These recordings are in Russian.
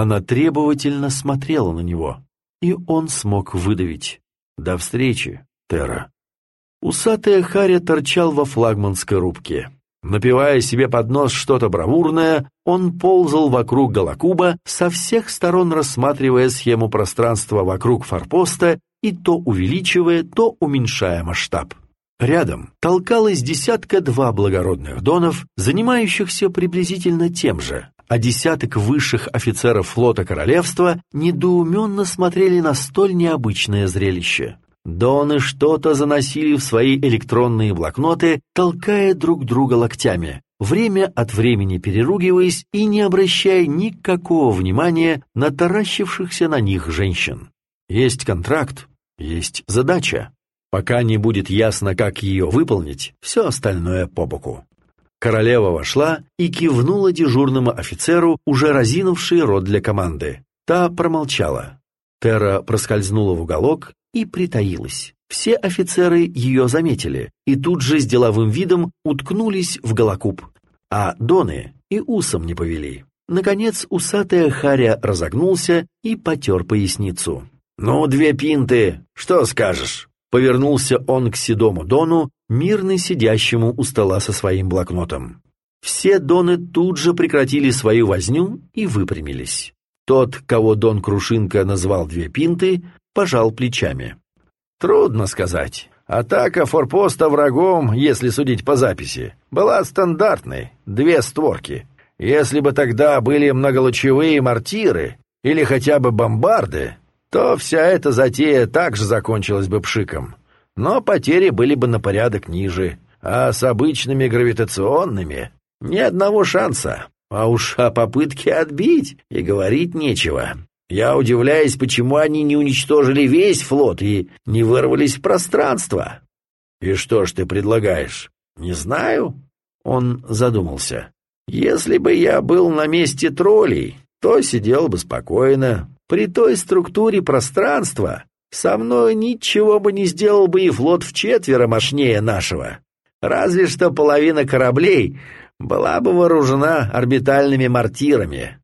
Она требовательно смотрела на него, и он смог выдавить. «До встречи, Тера». Усатая Харя торчал во флагманской рубке. Напивая себе под нос что-то бравурное, он ползал вокруг Галакуба, со всех сторон рассматривая схему пространства вокруг форпоста и то увеличивая, то уменьшая масштаб. Рядом толкалось десятка-два благородных донов, занимающихся приблизительно тем же, а десяток высших офицеров флота королевства недоуменно смотрели на столь необычное зрелище. Доны что-то заносили в свои электронные блокноты, толкая друг друга локтями, время от времени переругиваясь и не обращая никакого внимания на таращившихся на них женщин. Есть контракт, есть задача. Пока не будет ясно, как ее выполнить, все остальное по боку. Королева вошла и кивнула дежурному офицеру, уже разинувший рот для команды. Та промолчала. Тера проскользнула в уголок и притаилась. Все офицеры ее заметили и тут же с деловым видом уткнулись в голокуб, а доны и усом не повели. Наконец усатая Харя разогнулся и потер поясницу. «Ну, две пинты, что скажешь?» Повернулся он к седому Дону, мирно сидящему у стола со своим блокнотом. Все Доны тут же прекратили свою возню и выпрямились. Тот, кого Дон Крушинка назвал две пинты, пожал плечами. «Трудно сказать. Атака форпоста врагом, если судить по записи, была стандартной, две створки. Если бы тогда были многолучевые мортиры или хотя бы бомбарды, то вся эта затея также закончилась бы пшиком. Но потери были бы на порядок ниже, а с обычными гравитационными ни одного шанса. А уж о попытке отбить и говорить нечего. Я удивляюсь, почему они не уничтожили весь флот и не вырвались в пространство. И что ж ты предлагаешь? Не знаю. Он задумался. Если бы я был на месте троллей, то сидел бы спокойно, при той структуре пространства со мной ничего бы не сделал бы и флот в четверо мощнее нашего. Разве что половина кораблей была бы вооружена орбитальными мортирами.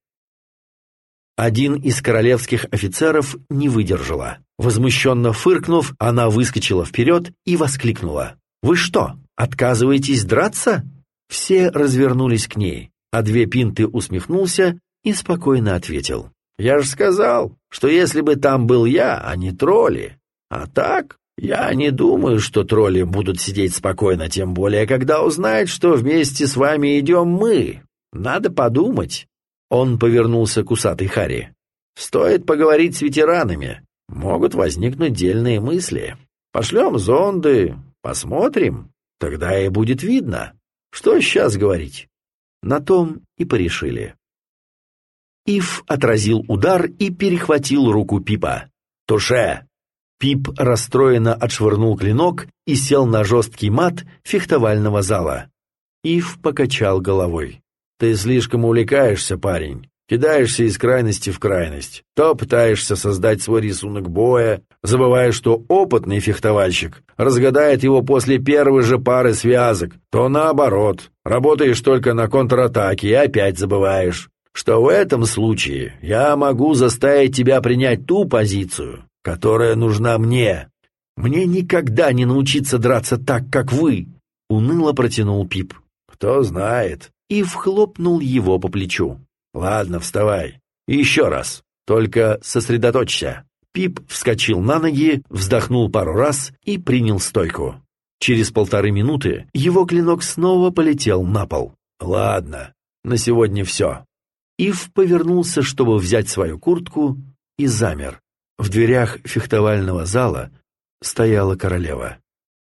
Один из королевских офицеров не выдержала. Возмущенно фыркнув, она выскочила вперед и воскликнула. «Вы что, отказываетесь драться?» Все развернулись к ней, а две пинты усмехнулся и спокойно ответил. Я же сказал, что если бы там был я, а не тролли. А так, я не думаю, что тролли будут сидеть спокойно, тем более, когда узнают, что вместе с вами идем мы. Надо подумать. Он повернулся к усатой Хари. Стоит поговорить с ветеранами. Могут возникнуть дельные мысли. Пошлем зонды, посмотрим. Тогда и будет видно. Что сейчас говорить? На том и порешили. Ив отразил удар и перехватил руку Пипа. «Туше!» Пип расстроенно отшвырнул клинок и сел на жесткий мат фехтовального зала. Ив покачал головой. «Ты слишком увлекаешься, парень. Кидаешься из крайности в крайность. То пытаешься создать свой рисунок боя, забывая, что опытный фехтовальщик разгадает его после первой же пары связок, то наоборот, работаешь только на контратаке и опять забываешь что в этом случае я могу заставить тебя принять ту позицию, которая нужна мне. Мне никогда не научиться драться так, как вы, — уныло протянул Пип. Кто знает. И вхлопнул его по плечу. Ладно, вставай. еще раз. Только сосредоточься. Пип вскочил на ноги, вздохнул пару раз и принял стойку. Через полторы минуты его клинок снова полетел на пол. «Ладно, на сегодня все. Ив повернулся, чтобы взять свою куртку, и замер. В дверях фехтовального зала стояла королева.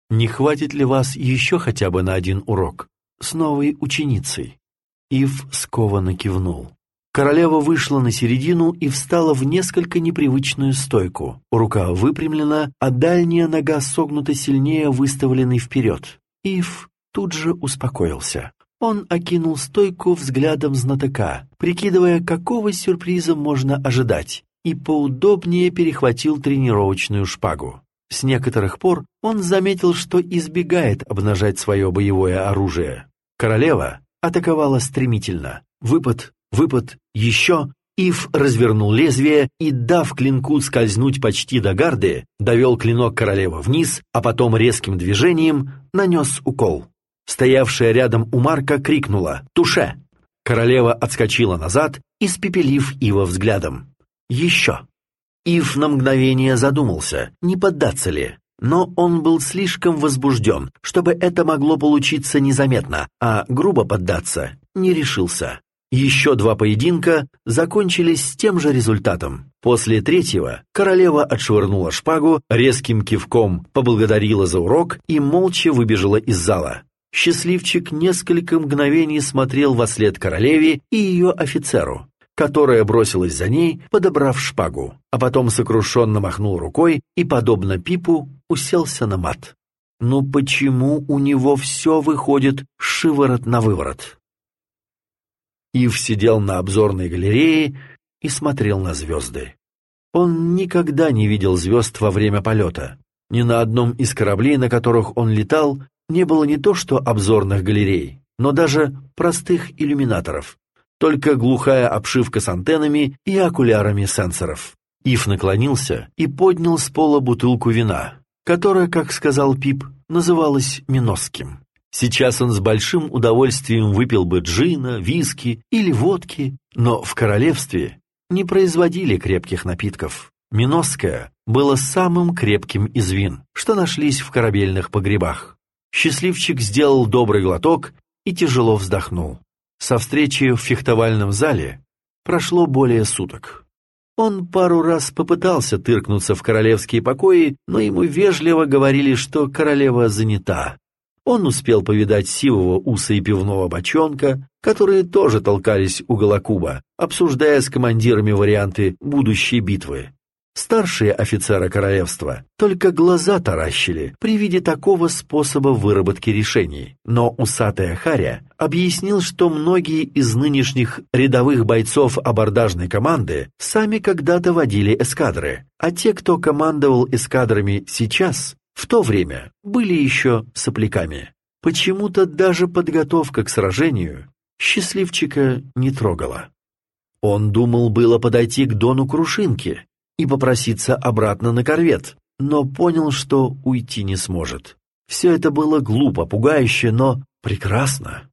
«Не хватит ли вас еще хотя бы на один урок? С новой ученицей?» Ив скованно кивнул. Королева вышла на середину и встала в несколько непривычную стойку. Рука выпрямлена, а дальняя нога согнута сильнее, выставленной вперед. Ив тут же успокоился. Он окинул стойку взглядом знатока, прикидывая, какого сюрприза можно ожидать, и поудобнее перехватил тренировочную шпагу. С некоторых пор он заметил, что избегает обнажать свое боевое оружие. Королева атаковала стремительно. Выпад, выпад, еще, Ив развернул лезвие и, дав клинку скользнуть почти до гарды, довел клинок королевы вниз, а потом резким движением нанес укол. Стоявшая рядом у Марка крикнула «Туше!». Королева отскочила назад, испепелив Ива взглядом. «Еще!» Ив на мгновение задумался, не поддаться ли, но он был слишком возбужден, чтобы это могло получиться незаметно, а грубо поддаться не решился. Еще два поединка закончились с тем же результатом. После третьего королева отшвырнула шпагу, резким кивком поблагодарила за урок и молча выбежала из зала. Счастливчик несколько мгновений смотрел во след королеве и ее офицеру, которая бросилась за ней, подобрав шпагу, а потом сокрушенно махнул рукой и, подобно Пипу, уселся на мат. Ну почему у него все выходит шиворот на выворот? Ив сидел на обзорной галерее и смотрел на звезды. Он никогда не видел звезд во время полета. Ни на одном из кораблей, на которых он летал, не было не то что обзорных галерей, но даже простых иллюминаторов. Только глухая обшивка с антеннами и окулярами сенсоров. Ив наклонился и поднял с пола бутылку вина, которая, как сказал Пип, называлась Миносским. Сейчас он с большим удовольствием выпил бы джина, виски или водки, но в королевстве не производили крепких напитков. Миносское было самым крепким из вин, что нашлись в корабельных погребах. Счастливчик сделал добрый глоток и тяжело вздохнул. Со встречи в фехтовальном зале прошло более суток. Он пару раз попытался тыркнуться в королевские покои, но ему вежливо говорили, что королева занята, он успел повидать сивого уса и пивного бочонка, которые тоже толкались у Голокуба, обсуждая с командирами варианты будущей битвы. Старшие офицеры королевства только глаза таращили при виде такого способа выработки решений. Но усатая Харя объяснил, что многие из нынешних рядовых бойцов абордажной команды сами когда-то водили эскадры, а те, кто командовал эскадрами сейчас, в то время были еще сопляками. Почему-то даже подготовка к сражению счастливчика не трогала. Он думал было подойти к Дону Крушинке и попроситься обратно на корвет, но понял, что уйти не сможет. Все это было глупо, пугающе, но прекрасно.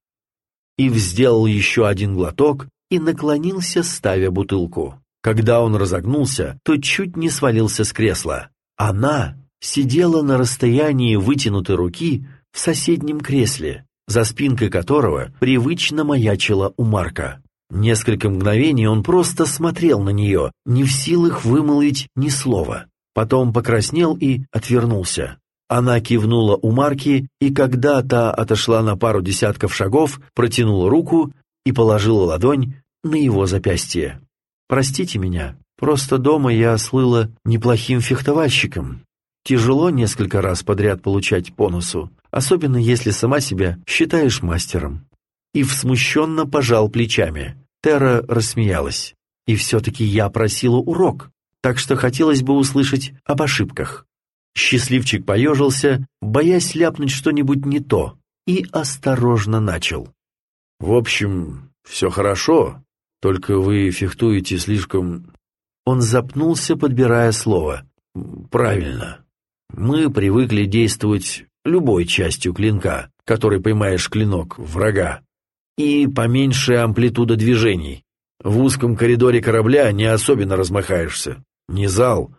Ив сделал еще один глоток и наклонился, ставя бутылку. Когда он разогнулся, то чуть не свалился с кресла. Она сидела на расстоянии вытянутой руки в соседнем кресле, за спинкой которого привычно маячила у Марка. Несколько мгновений он просто смотрел на нее, не в силах вымолвить ни слова. Потом покраснел и отвернулся. Она кивнула у Марки, и когда та отошла на пару десятков шагов, протянула руку и положила ладонь на его запястье. «Простите меня, просто дома я слыла неплохим фехтовальщиком. Тяжело несколько раз подряд получать по носу, особенно если сама себя считаешь мастером. Ив смущенно пожал плечами. Тера рассмеялась. И все-таки я просила урок, так что хотелось бы услышать об ошибках. Счастливчик поежился, боясь ляпнуть что-нибудь не то, и осторожно начал. «В общем, все хорошо, только вы фехтуете слишком...» Он запнулся, подбирая слово. «Правильно. Мы привыкли действовать любой частью клинка, который поймаешь клинок врага, и поменьше амплитуда движений. В узком коридоре корабля не особенно размахаешься. Не зал.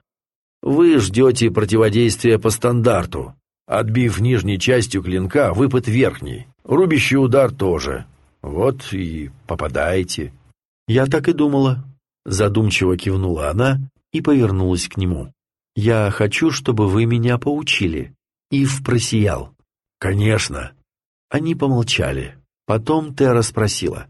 Вы ждете противодействия по стандарту. Отбив нижней частью клинка, выпад верхний. Рубящий удар тоже. Вот и попадаете. Я так и думала. Задумчиво кивнула она и повернулась к нему. «Я хочу, чтобы вы меня поучили». Ив просиял. «Конечно». Они помолчали. Потом Тера спросила.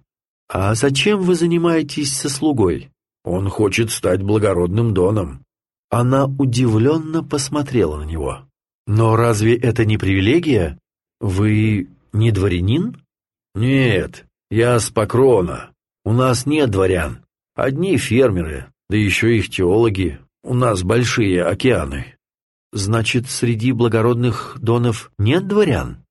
«А зачем вы занимаетесь со слугой?» «Он хочет стать благородным доном». Она удивленно посмотрела на него. «Но разве это не привилегия? Вы не дворянин?» «Нет, я с Покрона. У нас нет дворян. Одни фермеры, да еще их теологи. У нас большие океаны. Значит, среди благородных донов нет дворян?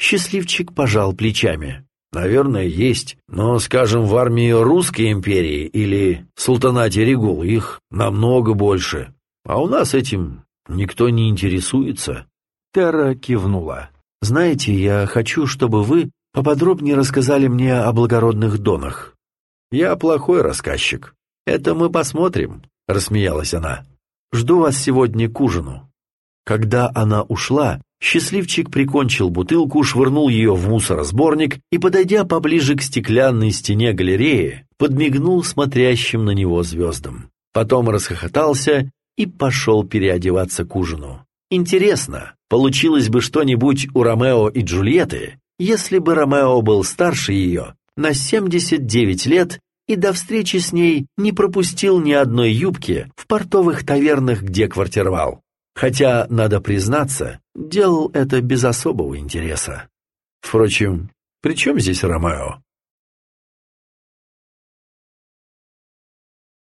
Счастливчик пожал плечами. Наверное, есть, но, скажем, в армии Русской империи или Султанате Регул их намного больше. А у нас этим никто не интересуется. Терра кивнула. «Знаете, я хочу, чтобы вы поподробнее рассказали мне о благородных донах». «Я плохой рассказчик. Это мы посмотрим», — рассмеялась она. «Жду вас сегодня к ужину». Когда она ушла, счастливчик прикончил бутылку, швырнул ее в мусоросборник и, подойдя поближе к стеклянной стене галереи, подмигнул смотрящим на него звездам. Потом расхохотался и пошел переодеваться к ужину. Интересно, получилось бы что-нибудь у Ромео и Джульетты, если бы Ромео был старше ее на 79 лет и до встречи с ней не пропустил ни одной юбки в портовых тавернах, где квартировал. Хотя, надо признаться, делал это без особого интереса. Впрочем, при чем здесь Ромео?